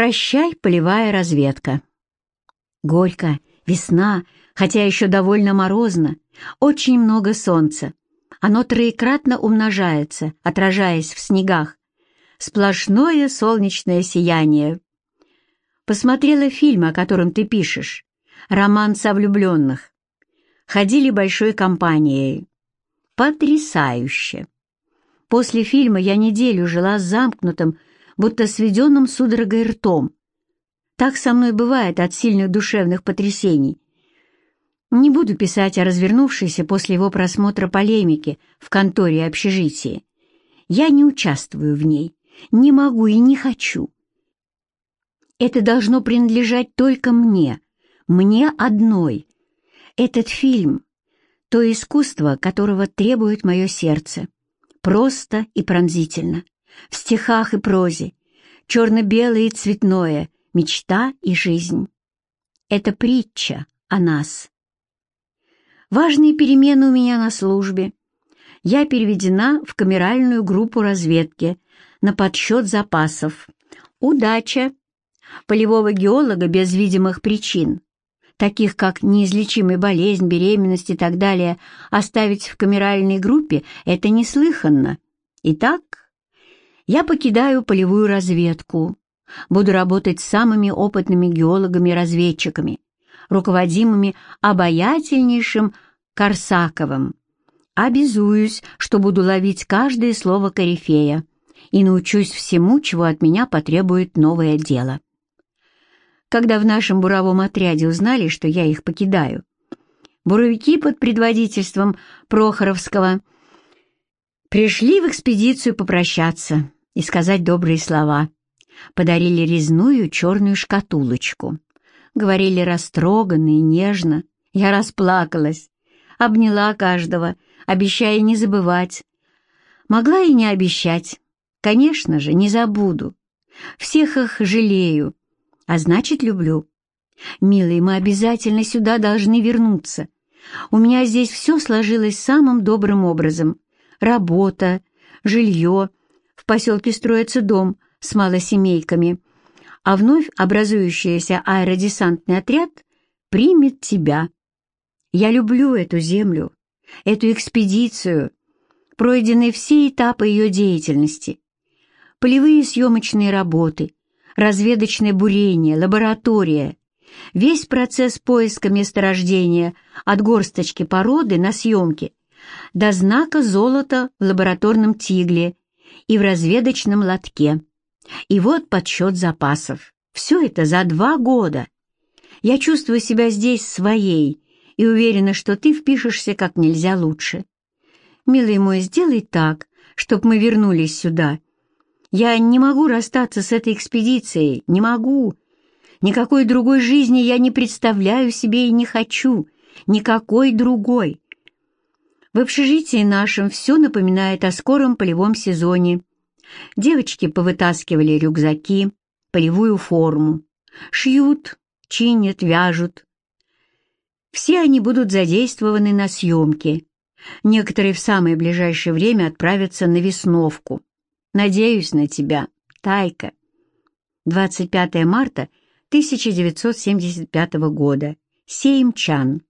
Прощай, полевая разведка. Горько, весна, хотя еще довольно морозно, очень много солнца. Оно троекратно умножается, отражаясь в снегах. Сплошное солнечное сияние. Посмотрела фильм, о котором ты пишешь. Роман со влюбленных. Ходили большой компанией. Потрясающе. После фильма я неделю жила с замкнутым, будто сведенным судорогой ртом. Так со мной бывает от сильных душевных потрясений. Не буду писать о развернувшейся после его просмотра полемике в конторе и общежитии. Я не участвую в ней, не могу и не хочу. Это должно принадлежать только мне, мне одной. Этот фильм — то искусство, которого требует мое сердце. Просто и пронзительно, в стихах и прозе, черно-белое и цветное, мечта и жизнь. Это притча о нас. Важные перемены у меня на службе. Я переведена в камеральную группу разведки на подсчет запасов. Удача! Полевого геолога без видимых причин, таких как неизлечимая болезнь, беременность и так далее, оставить в камеральной группе — это неслыханно. Итак, я покидаю полевую разведку, буду работать с самыми опытными геологами-разведчиками, руководимыми обаятельнейшим Корсаковым. Обязуюсь, что буду ловить каждое слово корифея и научусь всему, чего от меня потребует новое дело. Когда в нашем буровом отряде узнали, что я их покидаю, буровики под предводительством Прохоровского пришли в экспедицию попрощаться и сказать добрые слова. Подарили резную черную шкатулочку. Говорили растроганно и нежно. Я расплакалась, обняла каждого, обещая не забывать. Могла и не обещать. Конечно же, не забуду. Всех их жалею, а значит, люблю. Милые, мы обязательно сюда должны вернуться. У меня здесь все сложилось самым добрым образом. Работа, жилье, в поселке строится дом с малосемейками, а вновь образующийся аэродесантный отряд примет тебя. Я люблю эту землю, эту экспедицию, пройдены все этапы ее деятельности. Полевые съемочные работы, разведочное бурение, лаборатория, весь процесс поиска месторождения от горсточки породы на съемке до знака золота в лабораторном тигле и в разведочном лотке. И вот подсчет запасов. Все это за два года. Я чувствую себя здесь своей и уверена, что ты впишешься как нельзя лучше. Милый мой, сделай так, чтобы мы вернулись сюда. Я не могу расстаться с этой экспедицией, не могу. Никакой другой жизни я не представляю себе и не хочу. Никакой другой. В общежитии нашем все напоминает о скором полевом сезоне. Девочки повытаскивали рюкзаки, полевую форму. Шьют, чинят, вяжут. Все они будут задействованы на съемке. Некоторые в самое ближайшее время отправятся на весновку. Надеюсь на тебя, Тайка. 25 марта 1975 года. Сеймчан.